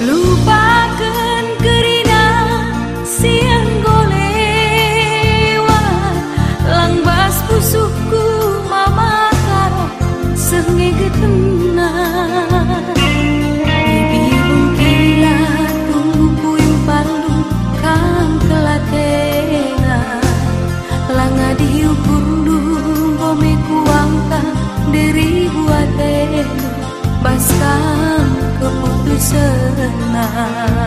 lupa keputusan